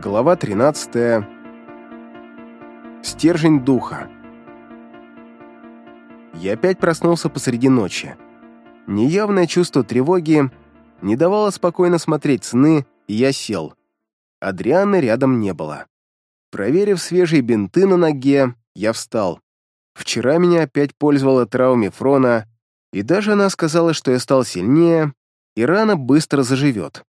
Глава 13. Стержень духа. Я опять проснулся посреди ночи. Неявное чувство тревоги не давало спокойно смотреть сны, и я сел. Адрианы рядом не было. Проверив свежие бинты на ноге, я встал. Вчера меня опять пользовала травма Фрона, и даже она сказала, что я стал сильнее, и рана быстро заживет.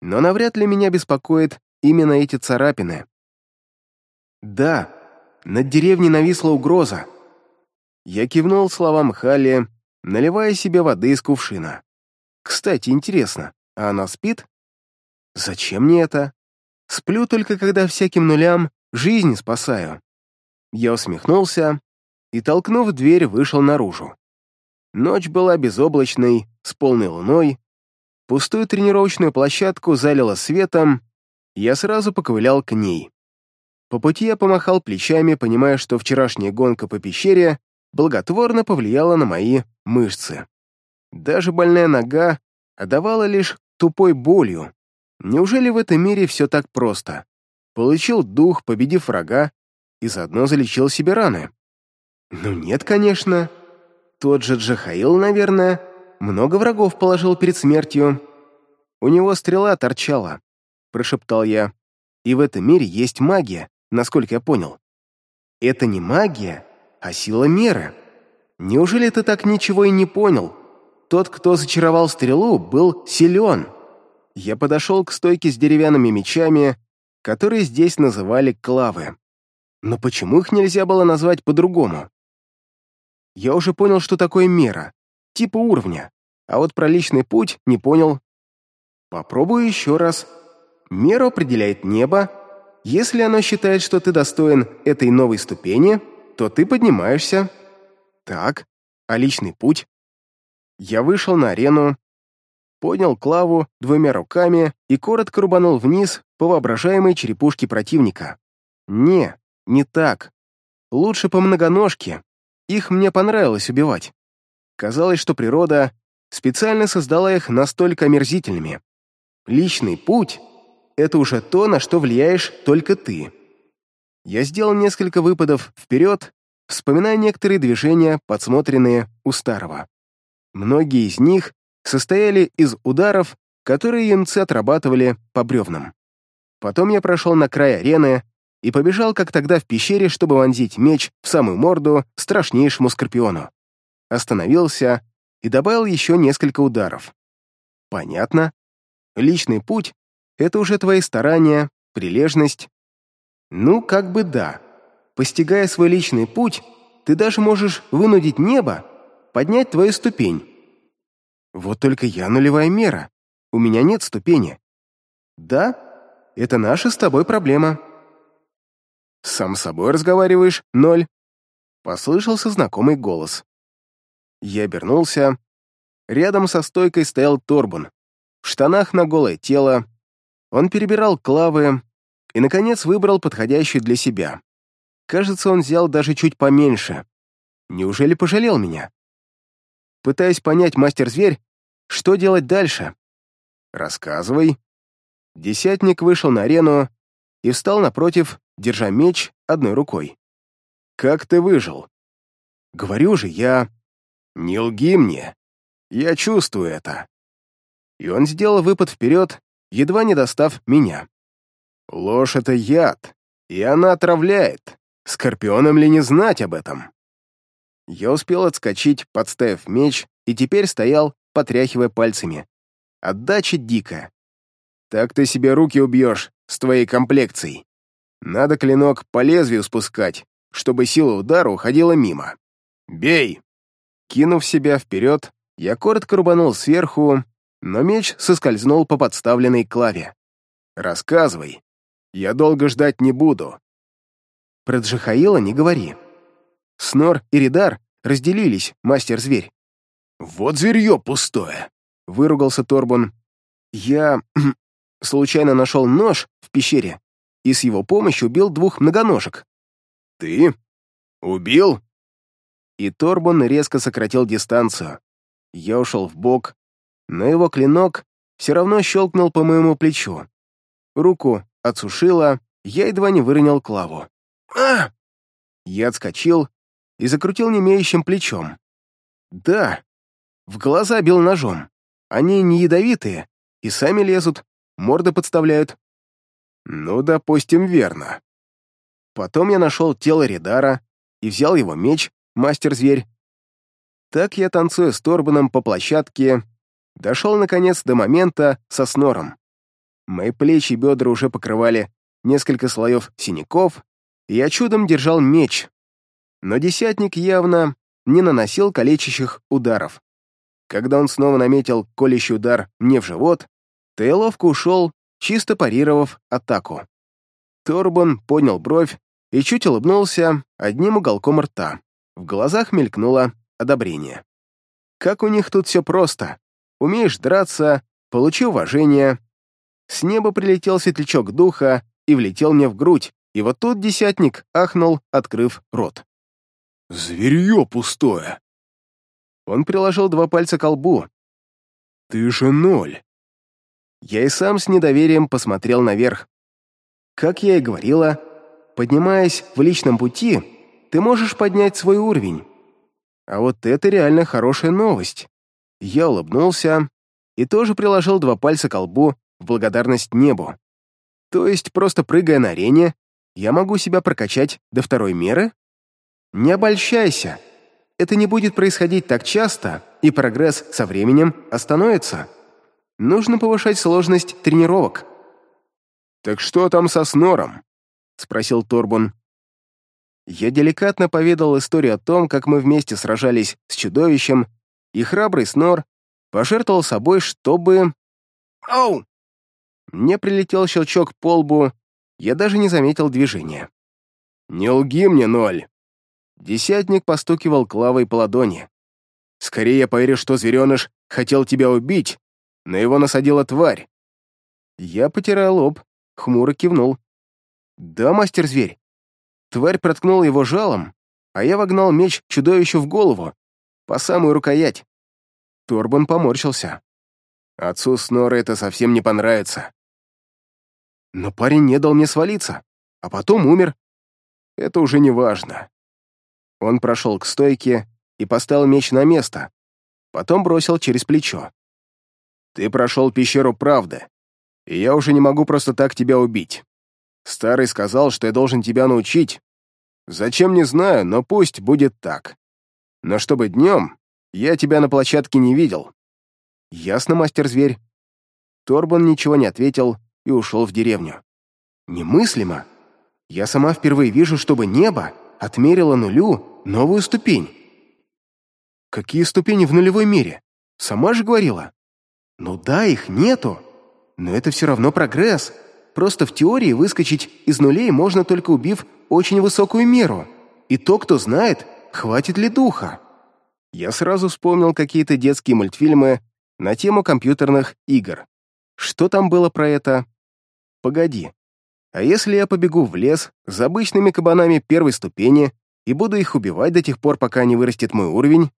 Но навряд ли меня беспокоит именно эти царапины. Да, над деревней нависла угроза. Я кивнул словам Хали, наливая себе воды из кувшина. Кстати, интересно, а она спит? Зачем мне это? Сплю только, когда всяким нулям жизнь спасаю. Я усмехнулся и, толкнув дверь, вышел наружу. Ночь была безоблачной, с полной луной. Пустую тренировочную площадку залило светом, я сразу поковылял к ней. По пути я помахал плечами, понимая, что вчерашняя гонка по пещере благотворно повлияла на мои мышцы. Даже больная нога отдавала лишь тупой болью. Неужели в этом мире все так просто? Получил дух, победив врага, и заодно залечил себе раны. Ну нет, конечно. Тот же Джахаил, наверное, много врагов положил перед смертью. У него стрела торчала, прошептал я. «И в этом мире есть магия, насколько я понял». «Это не магия, а сила меры. Неужели ты так ничего и не понял? Тот, кто зачаровал стрелу, был силен». Я подошел к стойке с деревянными мечами, которые здесь называли клавы. Но почему их нельзя было назвать по-другому? Я уже понял, что такое мера, типа уровня, а вот про личный путь не понял. Попробую еще раз Меру определяет небо. Если оно считает, что ты достоин этой новой ступени, то ты поднимаешься. Так, а личный путь? Я вышел на арену, поднял клаву двумя руками и коротко рубанул вниз по воображаемой черепушке противника. Не, не так. Лучше по многоножке. Их мне понравилось убивать. Казалось, что природа специально создала их настолько омерзительными. Личный путь это уже то, на что влияешь только ты. Я сделал несколько выпадов вперед, вспоминая некоторые движения, подсмотренные у старого. Многие из них состояли из ударов, которые юнцы отрабатывали по бревнам. Потом я прошел на край арены и побежал, как тогда в пещере, чтобы вонзить меч в самую морду страшнейшему скорпиону. Остановился и добавил еще несколько ударов. Понятно. Личный путь это уже твои старания, прилежность. Ну, как бы да. Постигая свой личный путь, ты даже можешь вынудить небо поднять твою ступень. Вот только я нулевая мера. У меня нет ступени. Да, это наша с тобой проблема. Сам с собой разговариваешь, ноль. Послышался знакомый голос. Я обернулся. Рядом со стойкой стоял Торбун. В штанах на голое тело, он перебирал клавы и, наконец, выбрал подходящую для себя. Кажется, он взял даже чуть поменьше. Неужели пожалел меня? Пытаясь понять, мастер-зверь, что делать дальше? Рассказывай. Десятник вышел на арену и встал напротив, держа меч одной рукой. «Как ты выжил?» «Говорю же, я...» «Не лги мне. Я чувствую это». И он сделал выпад вперед, едва не достав меня. «Ложь — это яд, и она отравляет. Скорпионам ли не знать об этом?» Я успел отскочить, подставив меч, и теперь стоял, потряхивая пальцами. Отдача дикая. «Так ты себе руки убьешь с твоей комплекцией. Надо клинок по лезвию спускать, чтобы сила удара уходила мимо. Бей!» Кинув себя вперед, я коротко рубанул сверху но меч соскользнул по подставленной клаве. «Рассказывай. Я долго ждать не буду». «Про Джихаила не говори». Снор и Ридар разделились, мастер-зверь. «Вот зверье пустое!» — выругался Торбун. «Я случайно нашел нож в пещере и с его помощью убил двух многоножек». «Ты? Убил?» И Торбун резко сократил дистанцию. Я ушел в бок, но его клинок все равно щелкнул по моему плечу. Руку отсушило, я едва не выронил Клаву. а Я отскочил и закрутил немеющим плечом. «Да!» В глаза бил ножом. Они не ядовитые и сами лезут, морды подставляют. Ну, допустим, верно. Потом я нашел тело Ридара и взял его меч, мастер-зверь. Так я, танцуя с Торбаном по площадке, Дошел, наконец, до момента со снором. Мои плечи и бедра уже покрывали несколько слоев синяков, и я чудом держал меч. Но десятник явно не наносил калечащих ударов. Когда он снова наметил колющий удар мне в живот, то я ловко ушел, чисто парировав атаку. Торбан поднял бровь и чуть улыбнулся одним уголком рта. В глазах мелькнуло одобрение. Как у них тут все просто умеешь драться, получи уважение. С неба прилетел светлячок духа и влетел мне в грудь, и вот тут десятник ахнул, открыв рот. «Зверье пустое!» Он приложил два пальца к лбу. «Ты же ноль!» Я и сам с недоверием посмотрел наверх. Как я и говорила, поднимаясь в личном пути, ты можешь поднять свой уровень. А вот это реально хорошая новость. Я улыбнулся и тоже приложил два пальца к колбу в благодарность небу. То есть, просто прыгая на арене, я могу себя прокачать до второй меры? Не обольщайся. Это не будет происходить так часто, и прогресс со временем остановится. Нужно повышать сложность тренировок. «Так что там со снором?» — спросил Торбун. Я деликатно поведал историю о том, как мы вместе сражались с чудовищем и храбрый Снор пожертвовал собой, чтобы... Оу! Мне прилетел щелчок по лбу, я даже не заметил движения. «Не лги мне, Ноль!» Десятник постукивал клавой по ладони. «Скорее я поверю, что звереныш хотел тебя убить, но его насадила тварь». Я потирал лоб, хмуро кивнул. «Да, мастер-зверь». Тварь проткнула его жалом, а я вогнал меч чудовищу в голову, по самую рукоять. Торбан поморщился. Отцу Снора это совсем не понравится. Но парень не дал мне свалиться, а потом умер. Это уже не важно. Он прошел к стойке и поставил меч на место, потом бросил через плечо. «Ты прошел пещеру правды, и я уже не могу просто так тебя убить. Старый сказал, что я должен тебя научить. Зачем, не знаю, но пусть будет так» но чтобы днем я тебя на площадке не видел». «Ясно, мастер-зверь». Торбан ничего не ответил и ушел в деревню. «Немыслимо. Я сама впервые вижу, чтобы небо отмерило нулю новую ступень». «Какие ступени в нулевой мире? Сама же говорила». «Ну да, их нету. Но это все равно прогресс. Просто в теории выскочить из нулей можно только убив очень высокую меру. И то, кто знает, Хватит ли духа? Я сразу вспомнил какие-то детские мультфильмы на тему компьютерных игр. Что там было про это? Погоди. А если я побегу в лес с обычными кабанами первой ступени и буду их убивать до тех пор, пока не вырастет мой уровень?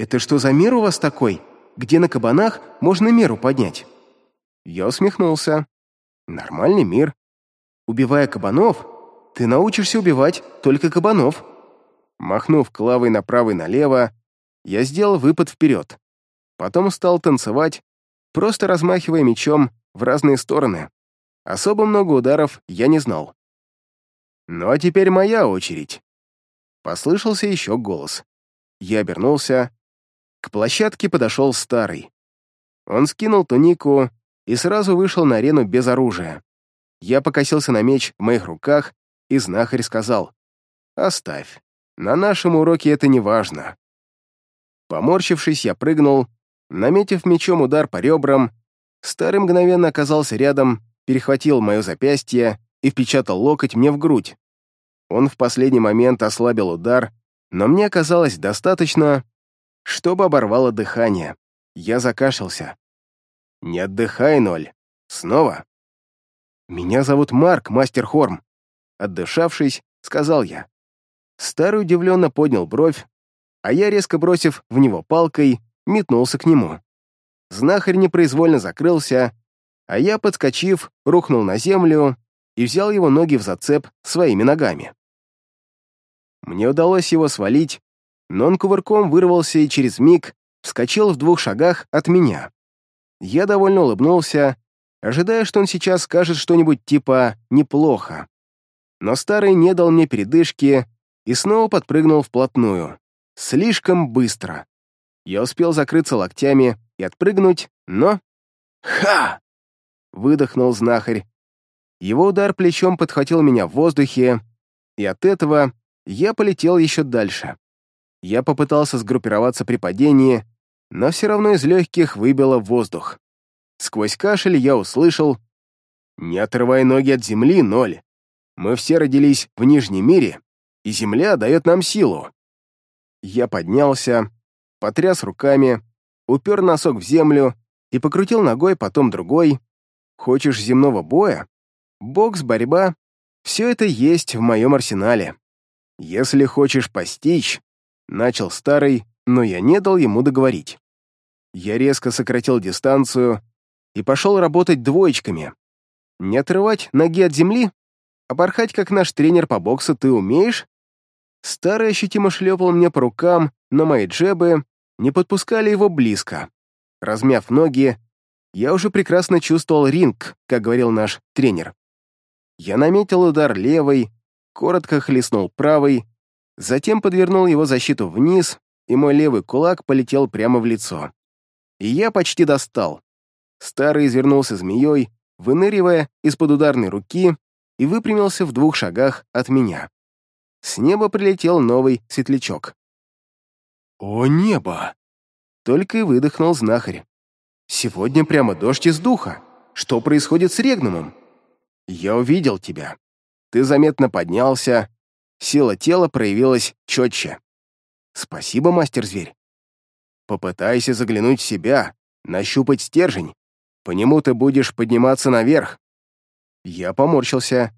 Это что за мир у вас такой, где на кабанах можно меру поднять? Я усмехнулся. Нормальный мир. Убивая кабанов, ты научишься убивать только кабанов. Махнув клавой направо и налево, я сделал выпад вперед. Потом стал танцевать, просто размахивая мечом в разные стороны. Особо много ударов я не знал. «Ну а теперь моя очередь!» Послышался еще голос. Я обернулся. К площадке подошел старый. Он скинул тунику и сразу вышел на арену без оружия. Я покосился на меч в моих руках, и знахарь сказал «Оставь». На нашем уроке это не важно. Поморщившись, я прыгнул, наметив мечом удар по ребрам, старый мгновенно оказался рядом, перехватил мое запястье и впечатал локоть мне в грудь. Он в последний момент ослабил удар, но мне оказалось достаточно, чтобы оборвало дыхание. Я закашлялся. «Не отдыхай, Ноль. Снова?» «Меня зовут Марк, мастер Хорм», — отдышавшись, сказал я. Старый удивленно поднял бровь, а я, резко бросив в него палкой, метнулся к нему. Знахарь непроизвольно закрылся, а я, подскочив, рухнул на землю и взял его ноги в зацеп своими ногами. Мне удалось его свалить, но он кувырком вырвался и через миг вскочил в двух шагах от меня. Я довольно улыбнулся, ожидая, что он сейчас скажет что-нибудь типа «неплохо». Но старый не дал мне передышки и снова подпрыгнул вплотную. Слишком быстро. Я успел закрыться локтями и отпрыгнуть, но... «Ха!» — выдохнул знахарь. Его удар плечом подхватил меня в воздухе, и от этого я полетел еще дальше. Я попытался сгруппироваться при падении, но все равно из легких выбило воздух. Сквозь кашель я услышал «Не отрывай ноги от земли, Ноль. Мы все родились в Нижнем мире и земля дает нам силу». Я поднялся, потряс руками, упер носок в землю и покрутил ногой, потом другой. «Хочешь земного боя? Бокс, борьба — все это есть в моем арсенале. Если хочешь постичь...» — начал старый, но я не дал ему договорить. Я резко сократил дистанцию и пошел работать двоечками. Не отрывать ноги от земли, а порхать, как наш тренер по боксу, ты умеешь? Старый ощутимо шлепал мне по рукам, но мои джебы не подпускали его близко. Размяв ноги, я уже прекрасно чувствовал ринг, как говорил наш тренер. Я наметил удар левой, коротко хлестнул правой, затем подвернул его защиту вниз, и мой левый кулак полетел прямо в лицо. И я почти достал. Старый извернулся змеей, выныривая из-под ударной руки и выпрямился в двух шагах от меня с неба прилетел новый светлячок. «О, небо!» — только и выдохнул знахарь. «Сегодня прямо дождь из духа. Что происходит с Регнумом?» «Я увидел тебя. Ты заметно поднялся. Сила тела проявилась четче. Спасибо, мастер-зверь. Попытайся заглянуть в себя, нащупать стержень. По нему ты будешь подниматься наверх». Я поморщился.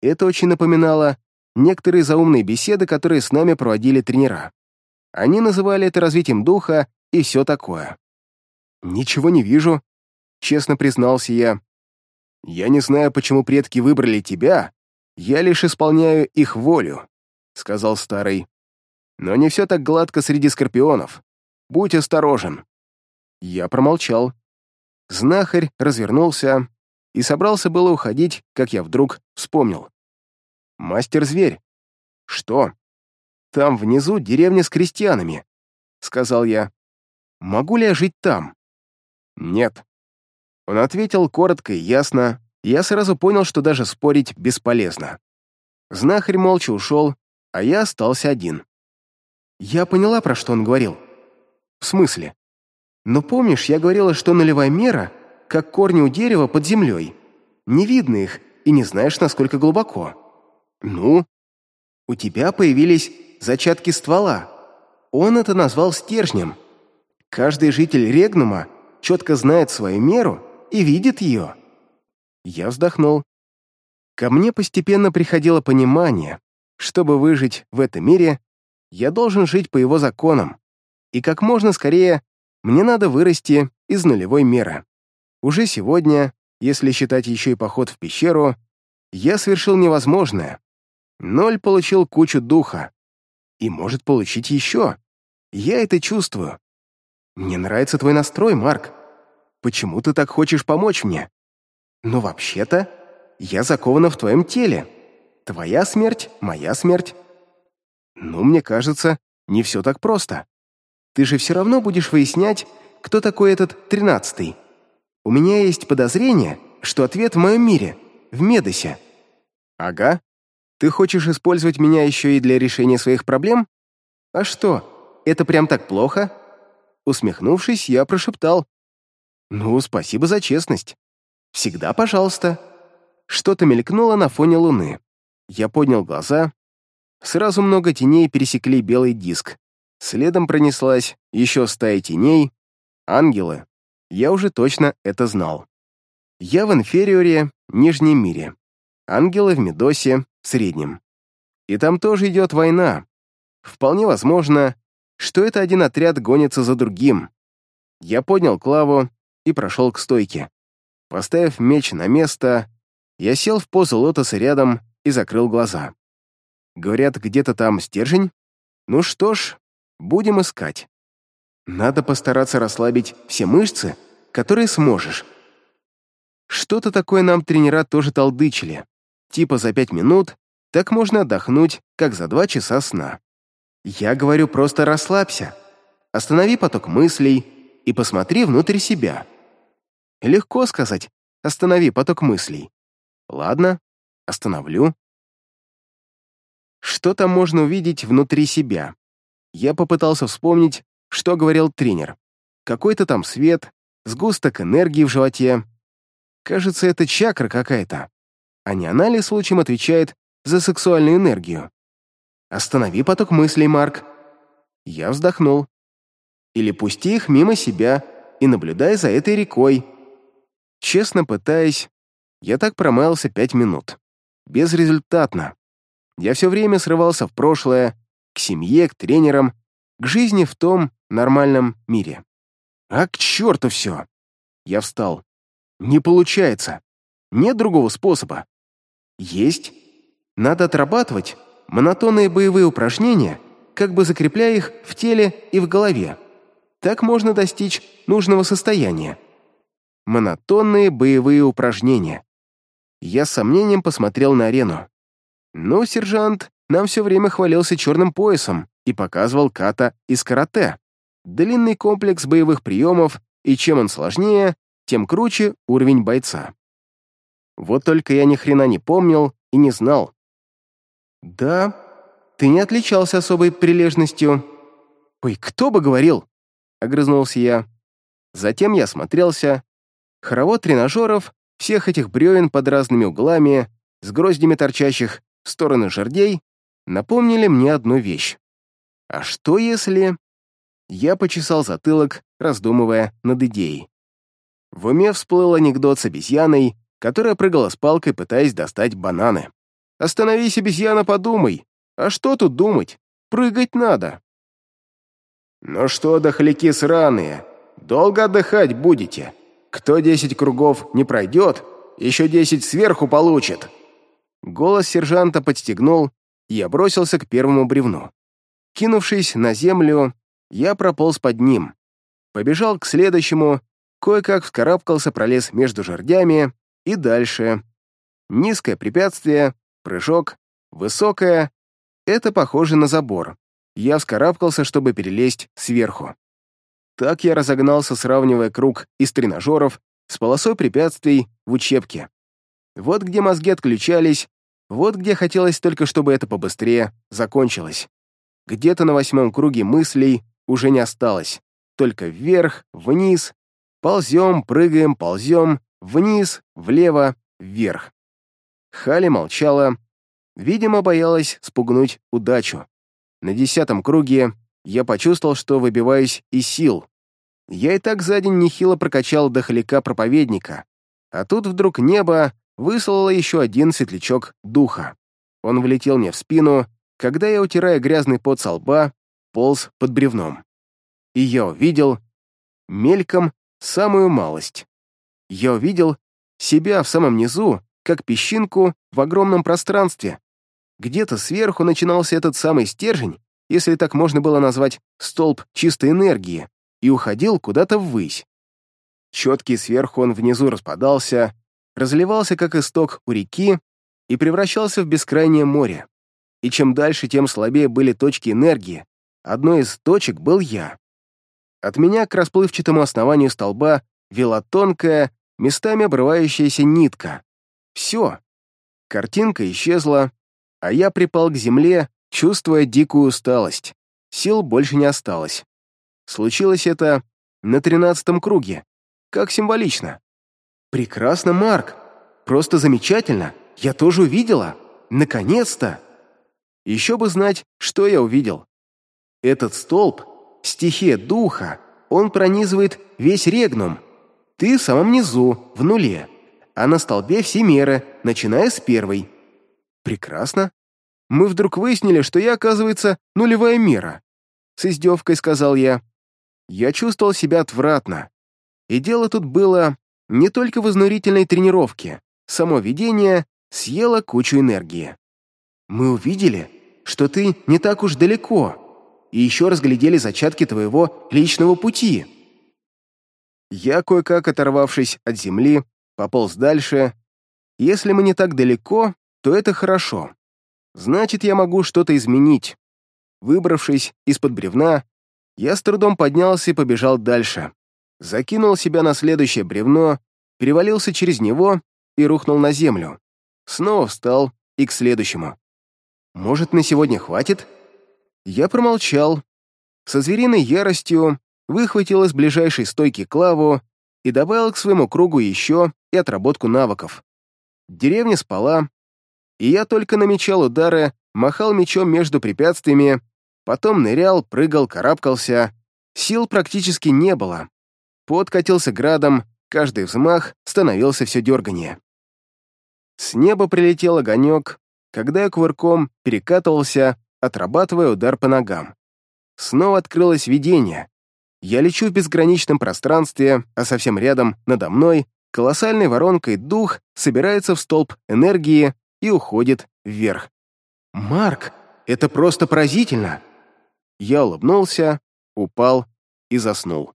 Это очень напоминало некоторые заумные беседы, которые с нами проводили тренера. Они называли это развитием духа и все такое. «Ничего не вижу», — честно признался я. «Я не знаю, почему предки выбрали тебя. Я лишь исполняю их волю», — сказал старый. «Но не все так гладко среди скорпионов. Будь осторожен». Я промолчал. Знахарь развернулся и собрался было уходить, как я вдруг вспомнил мастер-зверь. Что? Там внизу деревня с крестьянами, сказал я. Могу ли я жить там? Нет. Он ответил коротко и ясно, я сразу понял, что даже спорить бесполезно. Знахарь молча ушел, а я остался один. Я поняла, про что он говорил. В смысле? Но помнишь, я говорила, что нулевая мера, как корни у дерева под землей. Не видно их и не знаешь, насколько глубоко. «Ну?» «У тебя появились зачатки ствола. Он это назвал стержнем. Каждый житель Регнума четко знает свою меру и видит ее». Я вздохнул. Ко мне постепенно приходило понимание, чтобы выжить в этом мире, я должен жить по его законам, и как можно скорее мне надо вырасти из нулевой меры. Уже сегодня, если считать еще и поход в пещеру, я совершил невозможное, Ноль получил кучу духа. И может получить еще. Я это чувствую. Мне нравится твой настрой, Марк. Почему ты так хочешь помочь мне? Но вообще-то я закована в твоем теле. Твоя смерть — моя смерть. Ну, мне кажется, не все так просто. Ты же все равно будешь выяснять, кто такой этот тринадцатый. У меня есть подозрение, что ответ в моем мире, в Медосе. Ага, ты хочешь использовать меня еще и для решения своих проблем? А что, это прям так плохо?» Усмехнувшись, я прошептал. «Ну, спасибо за честность. Всегда пожалуйста». Что-то мелькнуло на фоне луны. Я поднял глаза. Сразу много теней пересекли белый диск. Следом пронеслась еще стая теней. Ангелы. Я уже точно это знал. Я в инфериоре, Нижнем мире ангелы в Медосе в среднем. И там тоже идет война. Вполне возможно, что это один отряд гонится за другим. Я поднял Клаву и прошел к стойке. Поставив меч на место, я сел в позу лотоса рядом и закрыл глаза. Говорят, где-то там стержень? Ну что ж, будем искать. Надо постараться расслабить все мышцы, которые сможешь. Что-то такое нам тренера тоже толдычили типа за пять минут, так можно отдохнуть, как за два часа сна. Я говорю, просто расслабься, останови поток мыслей и посмотри внутрь себя. Легко сказать «останови поток мыслей». Ладно, остановлю. Что там можно увидеть внутри себя? Я попытался вспомнить, что говорил тренер. Какой-то там свет, сгусток энергии в животе. Кажется, это чакра какая-то а не она ли случаем отвечает за сексуальную энергию? Останови поток мыслей, Марк. Я вздохнул. Или пусти их мимо себя и наблюдай за этой рекой. Честно пытаясь, я так промаялся пять минут. Безрезультатно. Я все время срывался в прошлое, к семье, к тренерам, к жизни в том нормальном мире. А к черту все! Я встал. Не получается. Нет другого способа. Есть. Надо отрабатывать монотонные боевые упражнения, как бы закрепляя их в теле и в голове. Так можно достичь нужного состояния. Монотонные боевые упражнения. Я с сомнением посмотрел на арену. Но сержант нам все время хвалился черным поясом и показывал ката из карате. Длинный комплекс боевых приемов, и чем он сложнее, тем круче уровень бойца. Вот только я ни хрена не помнил и не знал. «Да, ты не отличался особой прилежностью». «Ой, кто бы говорил!» — огрызнулся я. Затем я смотрелся Хоровод тренажеров, всех этих бревен под разными углами, с гроздями торчащих в стороны жердей, напомнили мне одну вещь. А что если... Я почесал затылок, раздумывая над идеей. В уме всплыл анекдот с обезьяной, которая прыгала с палкой, пытаясь достать бананы. «Остановись, обезьяна, подумай! А что тут думать? Прыгать надо!» «Ну что, дохляки сраные, долго отдыхать будете? Кто десять кругов не пройдет, еще десять сверху получит!» Голос сержанта подстегнул, и я бросился к первому бревну. Кинувшись на землю, я прополз под ним. Побежал к следующему, кое-как вскарабкался, пролез между жердями, и дальше. Низкое препятствие, прыжок, высокое. Это похоже на забор. Я вскарабкался, чтобы перелезть сверху. Так я разогнался, сравнивая круг из тренажеров с полосой препятствий в учебке. Вот где мозги отключались, вот где хотелось только, чтобы это побыстрее закончилось. Где-то на восьмом круге мыслей уже не осталось. Только вверх, вниз, ползем, прыгаем, ползем, Вниз, влево, вверх. Хали молчала. Видимо, боялась спугнуть удачу. На десятом круге я почувствовал, что выбиваюсь из сил. Я и так за день нехило прокачал до дохляка проповедника. А тут вдруг небо выслало еще один светлячок духа. Он влетел мне в спину, когда я, утирая грязный пот со лба, полз под бревном. И я увидел мельком самую малость. Я увидел себя в самом низу, как песчинку в огромном пространстве. Где-то сверху начинался этот самый стержень, если так можно было назвать столб чистой энергии, и уходил куда-то ввысь. Четкий сверху он внизу распадался, разливался как исток у реки и превращался в бескрайнее море. И чем дальше, тем слабее были точки энергии. Одной из точек был я. От меня к расплывчатому основанию столба вела тонкая, местами обрывающаяся нитка. Все. Картинка исчезла, а я припал к земле, чувствуя дикую усталость. Сил больше не осталось. Случилось это на тринадцатом круге. Как символично. «Прекрасно, Марк! Просто замечательно! Я тоже увидела! Наконец-то!» Еще бы знать, что я увидел. Этот столб — стихия духа, он пронизывает весь регнум — ты в самом низу, в нуле, а на столбе все меры, начиная с первой. Прекрасно. Мы вдруг выяснили, что я, оказывается, нулевая мера. С издевкой сказал я. Я чувствовал себя отвратно. И дело тут было не только в изнурительной тренировке. Само видение съело кучу энергии. Мы увидели, что ты не так уж далеко, и еще разглядели зачатки твоего личного пути. Я, кое-как оторвавшись от земли, пополз дальше. Если мы не так далеко, то это хорошо. Значит, я могу что-то изменить. Выбравшись из-под бревна, я с трудом поднялся и побежал дальше. Закинул себя на следующее бревно, перевалился через него и рухнул на землю. Снова встал и к следующему. «Может, на сегодня хватит?» Я промолчал. Со звериной яростью выхватил из ближайшей стойки клаву и добавил к своему кругу еще и отработку навыков. Деревня спала, и я только намечал удары, махал мечом между препятствиями, потом нырял, прыгал, карабкался. Сил практически не было. Подкатился градом, каждый взмах становился все дерганее. С неба прилетел огонек, когда я кувырком перекатывался, отрабатывая удар по ногам. Снова открылось видение, я лечу в безграничном пространстве, а совсем рядом, надо мной, колоссальной воронкой дух собирается в столб энергии и уходит вверх. «Марк, это просто поразительно!» Я улыбнулся, упал и заснул.